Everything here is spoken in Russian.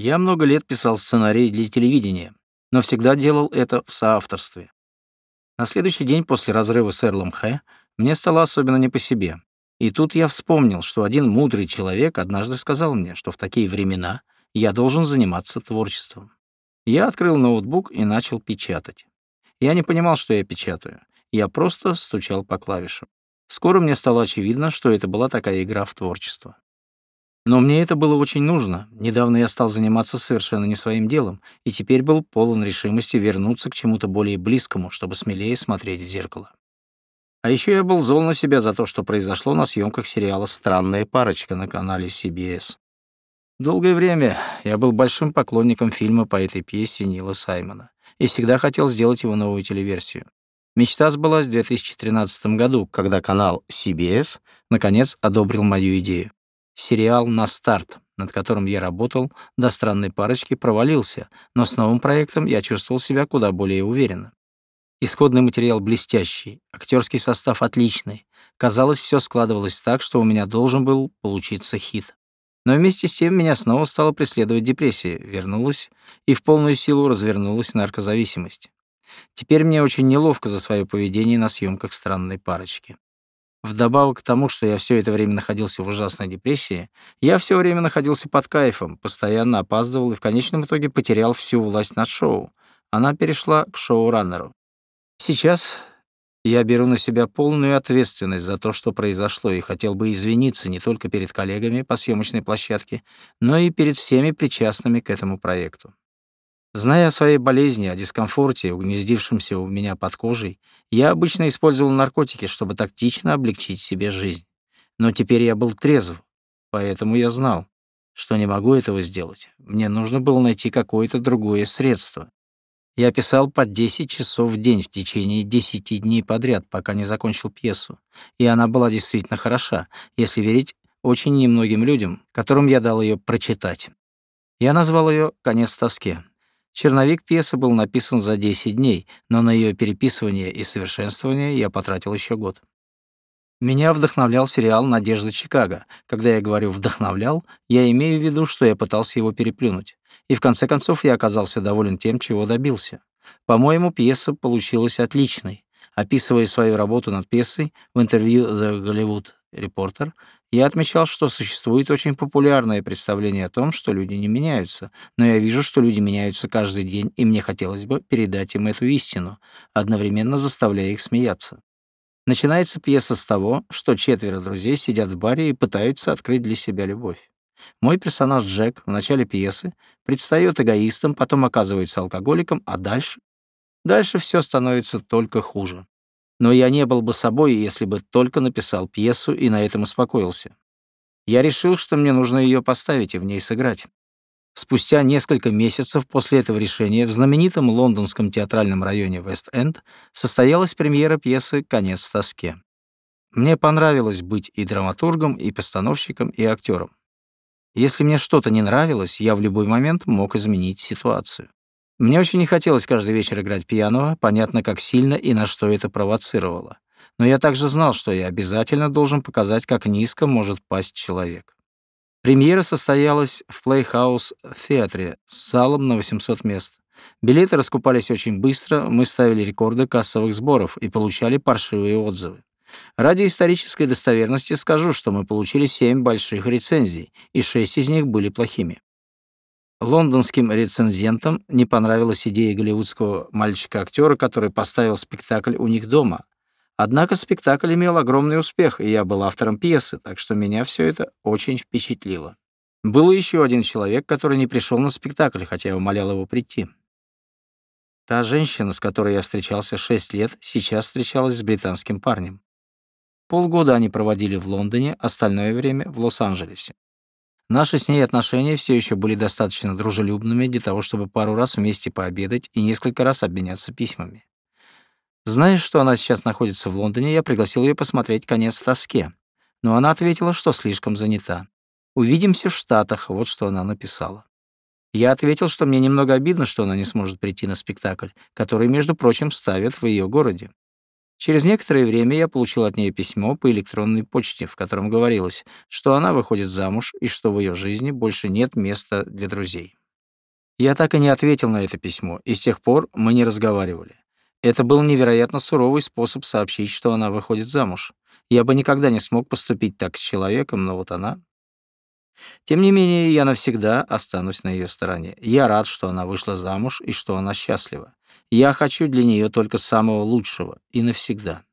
Я много лет писал сценарии для телевидения, но всегда делал это в соавторстве. На следующий день после разрыва с Эрлом Хэ мне стало особенно не по себе. И тут я вспомнил, что один мудрый человек однажды сказал мне, что в такие времена я должен заниматься творчеством. Я открыл ноутбук и начал печатать. Я не понимал, что я печатаю. Я просто стучал по клавишам. Скоро мне стало очевидно, что это была такая игра в творчество. Но мне это было очень нужно. Недавно я стал заниматься совершенно не своим делом, и теперь был полон решимости вернуться к чему-то более близкому, чтобы смелее смотреть в зеркало. А еще я был зол на себя за то, что произошло на съемках сериала «Странная парочка» на канале CBS. Долгое время я был большим поклонником фильма по этой пьесе Нила Саймона и всегда хотел сделать его новую телеверсию. Мечта сбылась в 2013 году, когда канал CBS наконец одобрил мою идею. Сериал «На старт», над которым я работал, до странной парочки провалился, но с новым проектом я чувствовал себя куда более уверенно. Исходный материал блестящий, актерский состав отличный. Казалось, все складывалось так, что у меня должен был получиться хит. Но вместе с тем меня снова стала преследовать депрессия, вернулась и в полную силу развернулась наркозависимость. Теперь мне очень неловко за свое поведение на съемках странной парочки. Вдобавок к тому, что я все это время находился в ужасной депрессии, я все время находился под кайфом, постоянно опаздывал и в конечном итоге потерял всю власть над шоу. Она перешла к шоураннеру. Сейчас я беру на себя полную ответственность за то, что произошло, и хотел бы извиниться не только перед коллегами по съемочной площадке, но и перед всеми причастными к этому проекту. Зная о своей болезни, о дискомфорте, угнездившемся у меня под кожей, я обычно использовал наркотики, чтобы тактично облегчить себе жизнь. Но теперь я был трезв, поэтому я знал, что не могу этого сделать. Мне нужно было найти какое-то другое средство. Я писал по 10 часов в день в течение 10 дней подряд, пока не закончил пьесу. И она была действительно хороша, если верить очень немногим людям, которым я дал ее прочитать. Я назвал ее «Конец тоске». Черновик пьесы был написан за 10 дней, но на ее переписывание и совершенствование я потратил еще год. Меня вдохновлял сериал «Надежда Чикаго». Когда я говорю «вдохновлял», я имею в виду, что я пытался его переплюнуть. И в конце концов я оказался доволен тем, чего добился. По-моему, пьеса получилась отличной. Описывая свою работу над пьесой в интервью The Hollywood Reporter, я отмечал, что существует очень популярное представление о том, что люди не меняются, но я вижу, что люди меняются каждый день, и мне хотелось бы передать им эту истину, одновременно заставляя их смеяться. Начинается пьеса с того, что четверо друзей сидят в баре и пытаются открыть для себя любовь. Мой персонаж Джек в начале пьесы предстаёт эгоистом, потом оказывается алкоголиком, а дальше? Дальше все становится только хуже. Но я не был бы собой, если бы только написал пьесу и на этом успокоился. Я решил, что мне нужно ее поставить и в ней сыграть. Спустя несколько месяцев после этого решения в знаменитом лондонском театральном районе Вест-Энд состоялась премьера пьесы «Конец тоске». Мне понравилось быть и драматургом, и постановщиком, и актером. Если мне что-то не нравилось, я в любой момент мог изменить ситуацию. Мне очень не хотелось каждый вечер играть пьяного, понятно, как сильно и на что это провоцировало. Но я также знал, что я обязательно должен показать, как низко может пасть человек. Премьера состоялась в Playhouse Theatre с залом на 800 мест. Билеты раскупались очень быстро, мы ставили рекорды кассовых сборов и получали паршивые отзывы. Ради исторической достоверности скажу, что мы получили 7 больших рецензий, и 6 из них были плохими. Лондонским рецензентам не понравилась идея голливудского мальчика-актера, который поставил спектакль у них дома. Однако спектакль имел огромный успех, и я был автором пьесы, так что меня все это очень впечатлило. Был еще один человек, который не пришел на спектакль, хотя я умолял его прийти. Та женщина, с которой я встречался шесть лет, сейчас встречалась с британским парнем. Полгода они проводили в Лондоне, остальное время в Лос-Анджелесе. Наши с ней отношения все еще были достаточно дружелюбными для того, чтобы пару раз вместе пообедать и несколько раз обменяться письмами. Зная, что она сейчас находится в Лондоне, я пригласил ее посмотреть «Конец тоске». Но она ответила, что слишком занята. «Увидимся в Штатах», вот что она написала. Я ответил, что мне немного обидно, что она не сможет прийти на спектакль, который, между прочим, ставят в ее городе. Через некоторое время я получил от нее письмо по электронной почте, в котором говорилось, что она выходит замуж и что в ее жизни больше нет места для друзей. Я так и не ответил на это письмо, и с тех пор мы не разговаривали. Это был невероятно суровый способ сообщить, что она выходит замуж. Я бы никогда не смог поступить так с человеком, но вот она... Тем не менее, я навсегда останусь на ее стороне. Я рад, что она вышла замуж и что она счастлива. Я хочу для нее только самого лучшего и навсегда.